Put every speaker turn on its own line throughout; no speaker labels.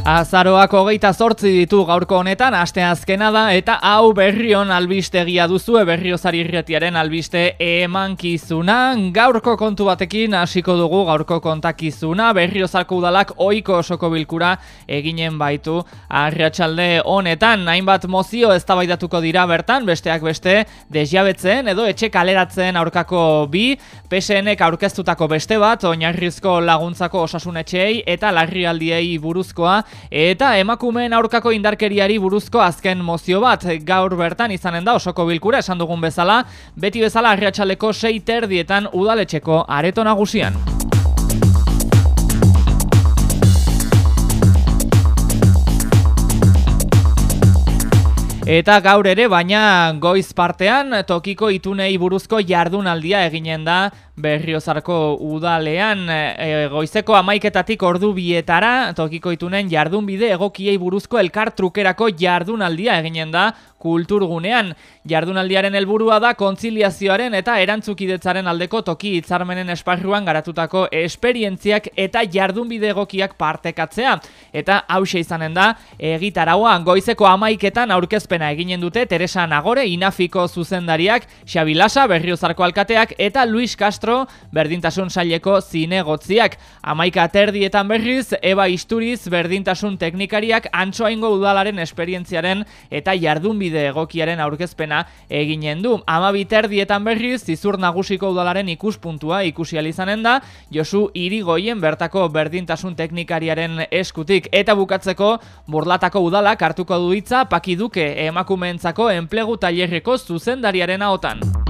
Azaroak hogeita zortzi ditu gaurko honetan, aste azkena da, eta hau berrion albistegia duzu, berriozari irretiaren albiste emankizuna. Gaurko kontu batekin hasiko dugu, gaurko kontakizuna, berriozarko udalak oiko osoko bilkura eginen baitu arriatxalde honetan. Hainbat mozio ez dira bertan, besteak beste, desjabetzen edo etxe kaleratzen aurkako bi, PSNek aurkeztutako beste bat, oinarrizko laguntzako osasunetxeei eta larrialdiei buruzkoa, Eta emakumeen aurkako indarkeriari buruzko azken mozio bat gaur bertan izanen da osoko bilkura esan dugun bezala, beti bezala arriatxaleko sei terdietan udaletxeko areto nagusian. Eta gaur ere, baina goiz partean, tokiko itunei buruzko jardunaldia eginen da Berriozarko udalean e, goizeko amaiketatik ordu bietara tokiko itunen jardunbide egokiei buruzko elkar trukerako jardunaldia eginen da kulturgunean. Jardunaldiaren helburua da kontziliazioaren eta erantzukidetzaren aldeko toki hitzarmenen esparruan garatutako esperientziak eta jardunbide egokiak partekatzea. Eta hause izanen da, egitaragoa goizeko amaiketan aurkezpena eginen dute Teresa Nagore, Inafiko zuzendariak, Xabi Lasa, Berriozarko alkateak eta Luis Castro berdintasun saileko zinegotziak. Amaika terdietan berriz, Eba Isturiz berdintasun teknikariak antsoaingo udalaren esperientziaren eta jardunbide egokiaren aurkezpena eginen du. Amabi terdietan berriz, zizur nagusiko udalaren ikuspuntua ikusi izanen da, Josu Irigoien bertako berdintasun teknikariaren eskutik. Eta bukatzeko, burlatako udalak hartuko duitza pakiduke emakumeentzako enplegu tailerreko zuzendariaren ahotan.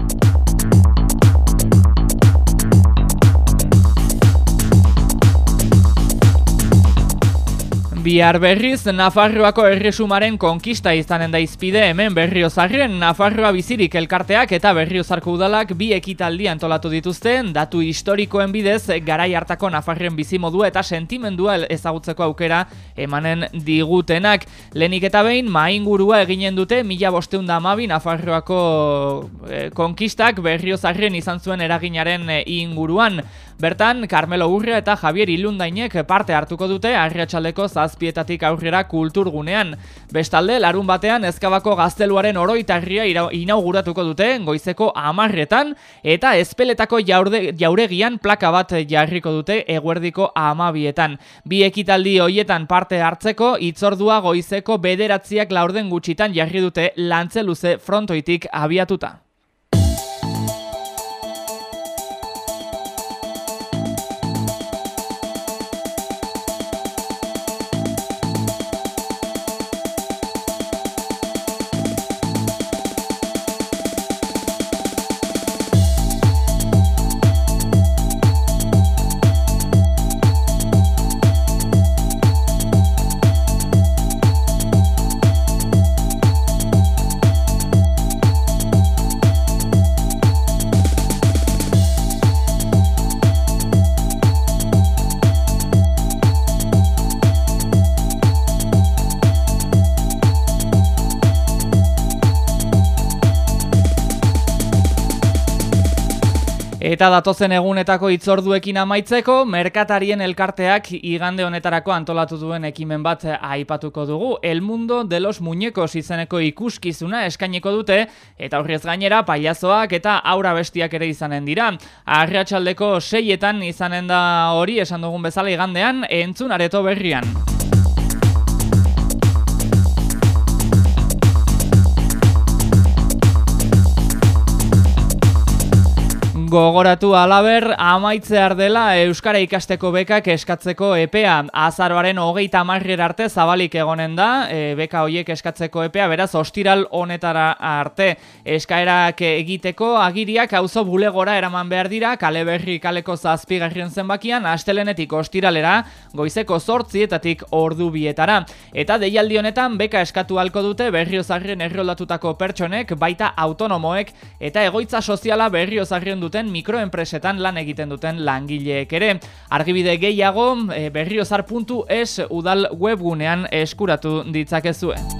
Bihar berriz, Nafarroako erresumaren konkista izanen da izpide hemen berriozarren Nafarroa bizirik elkarteak eta berriozarko udalak bi ekitaldi antolatu dituzte, datu historikoen bidez garai hartako Nafarren bizimodua eta sentimendua ezagutzeko aukera emanen digutenak. Lenik eta behin, maingurua eginen dute mila bosteunda amabi Nafarroako eh, konkistak berriozarren izan zuen eraginaren eh, inguruan. Bertan, Carmelo Urria eta Javier Ilundainek parte hartuko dute arriatxaldeko zazpietatik aurrera kulturgunean. Bestalde, larun batean ezkabako gazteluaren oroitarria inauguratuko dute goizeko amarretan eta ezpeletako jaurde, jauregian plaka bat jarriko dute eguerdiko amabietan. Bi ekitaldi hoietan parte hartzeko itzordua goizeko bederatziak laurden gutxitan jarri dute lantzeluze frontoitik abiatuta. Eta datozen egunetako itzorduekin amaitzeko, merkatarien elkarteak igande honetarako antolatu duen ekimen bat aipatuko dugu. El mundo de los muñecos izeneko ikuskizuna eskaineko dute, eta horrez gainera paiazoak eta aura bestiak ere izanen dira. Arratxaldeko seietan izanen da hori esan dugun bezala igandean, entzun areto berrian. Gogoratu alaber, amaitzear dela Euskara ikasteko bekak eskatzeko epea. Azaroaren hogeita marrer arte zabalik egonen da, e, beka hoiek eskatzeko epea, beraz, ostiral honetara arte. Eskaerak egiteko agiriak auzo bulegora eraman behar dira, kale berri kaleko zazpigarrien zenbakian, astelenetik ostiralera, goizeko sortzietatik ordu bietara. Eta deialdi honetan, beka eskatu halko dute berriozarrien erroldatutako pertsonek, baita autonomoek, eta egoitza soziala berriozarrien duten mikroenpresetan lan egiten duten langileek ere. Argibide gehiago e, berriozar.es udal webgunean eskuratu ditzakezue.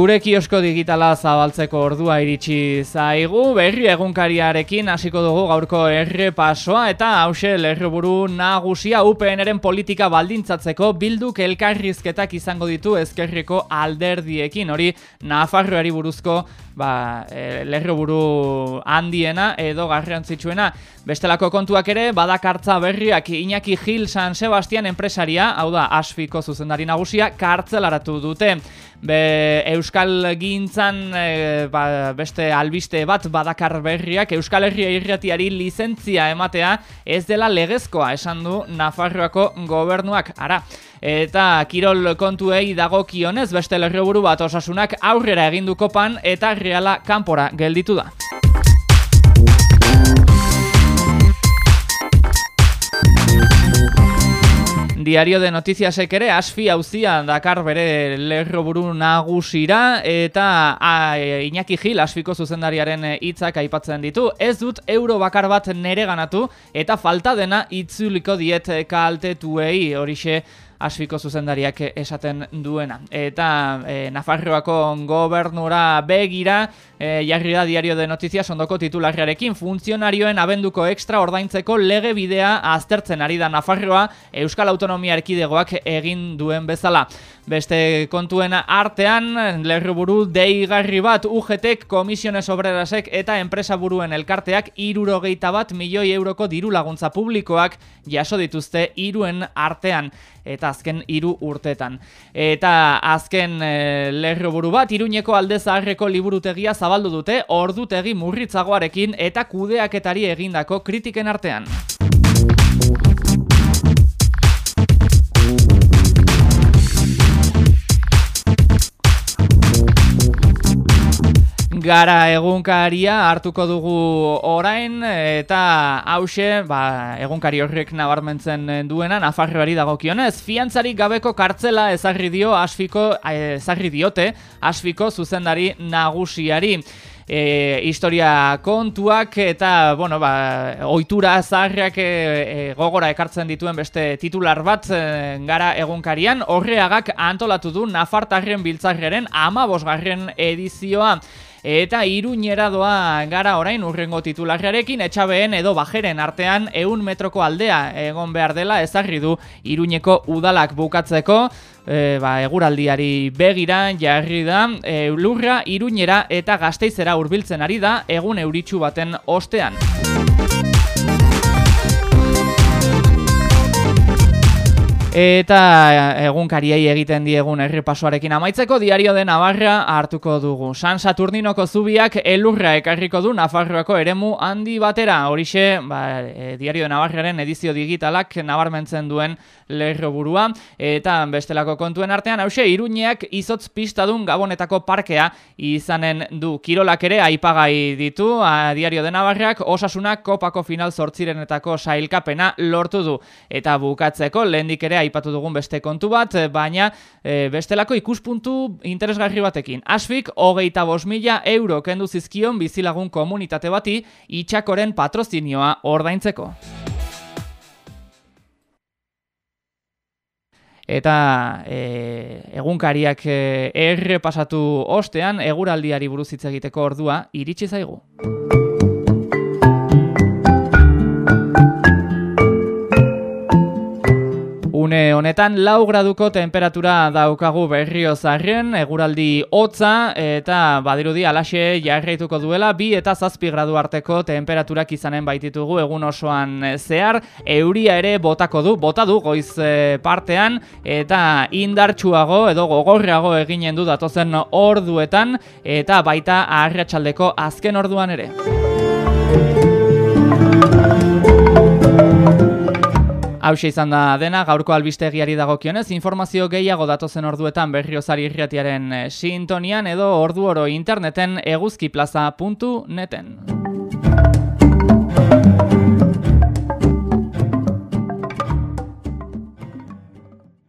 Gure kiosko digitala zabaltzeko ordua iritsi zaigu, berri egunkariarekin hasiko dugu gaurko errepasoa eta hause lerroburu nagusia UPNren politika baldintzatzeko bilduk elkarrizketak izango ditu ezkerreko alderdiekin, hori Nafarroari buruzko ba, e, lerroburu handiena edo garrantzitsuena. Bestelako kontuak ere, badakartza berriak Iñaki Gil San Sebastian enpresaria, hau da, asfiko zuzendari nagusia, kartzelaratu dute. Be, Euskal gintzan e, ba, beste albiste bat badakar berriak Euskal Herria irratiari lizentzia ematea ez dela legezkoa esan du Nafarroako gobernuak ara. Eta kirol kontuei dagokionez beste lerroburu bat osasunak aurrera eginduko pan eta reala kanpora gelditu da. Diario de Noticiasek ere asfi hauzia dakar bere lerro buru nagusira eta a, e, Iñaki Gil asfiko zuzendariaren hitzak aipatzen ditu. Ez dut euro bakar bat nere ganatu eta falta dena itzuliko diet kaltetuei horixe asfiko zuzendariak esaten duena. Eta e, Nafarroako gobernura begira e, jarri da diario de notizia sondoko titularriarekin funtzionarioen abenduko extra ordaintzeko lege bidea aztertzen ari da Nafarroa Euskal Autonomia Erkidegoak egin duen bezala. Beste kontuen artean, lerruburu deigarri bat UGTek, Komisiones Obrerasek eta Enpresa Buruen Elkarteak irurogeita bat milioi euroko diru laguntza publikoak jaso dituzte iruen artean eta azken hiru urtetan. Eta azken e, lerroburu bat, iruñeko alde zaharreko liburutegia zabaldu dute, ordutegi murritzagoarekin eta kudeaketari egindako kritiken artean. Gara egunkaria hartuko dugu orain eta hause ba, egunkari horrek nabarmentzen duena Nafarroari dagokionez. Fiantzarik gabeko kartzela ezagri dio asfiko ezagri diote asfiko zuzendari nagusiari. E, historia kontuak eta bueno, ba, oitura zaharriak e, e, gogora ekartzen dituen beste titular bat e, gara egunkarian. Horreagak antolatu du Nafartarren biltzarreren ama bosgarren edizioa eta iruñera doa gara orain urrengo titularriarekin etxabeen edo bajeren artean eun metroko aldea egon behar dela ezagri du iruñeko udalak bukatzeko e, ba, eguraldiari begira jarri da e, lurra iruñera eta gazteizera hurbiltzen ari da egun euritxu baten ostean. Eta egunkariei egiten diegun errepasoarekin amaitzeko diario de Navarra hartuko dugu. San Saturninoko zubiak elurra ekarriko du Nafarroako eremu handi batera. Horixe, ba, e, diario de Navarraren edizio digitalak nabarmentzen duen lerro burua. Eta bestelako kontuen artean, hause, iruñeak izotz pistadun gabonetako parkea izanen du. Kirolak ere aipagai ditu, a, diario de Navarrak osasunak kopako final sortzirenetako sailkapena lortu du. Eta bukatzeko, lehendik ere aipatu dugun beste kontu bat, eh, baina e, bestelako ikuspuntu interesgarri batekin. Asfik, hogeita bos mila euro kendu zizkion bizilagun komunitate bati itxakoren patrozinioa ordaintzeko. Eta e, egunkariak erre pasatu ostean, eguraldiari buruz hitz egiteko ordua iritsi zaigu. Une honetan lau graduko temperatura daukagu berrio zarren, eguraldi hotza eta badirudi alaxe jarraituko duela, bi eta zazpi gradu arteko temperaturak izanen baititugu egun osoan zehar, euria ere botako du, bota du goiz eh, partean eta indartsuago edo gogorrago eginen du datozen orduetan eta baita arratsaldeko azken orduan ere. Hau izan da dena, gaurko albistegiari dagokionez, informazio gehiago datozen orduetan berriozari irriatiaren eh, sintonian edo ordu oro interneten eguzkiplaza.neten.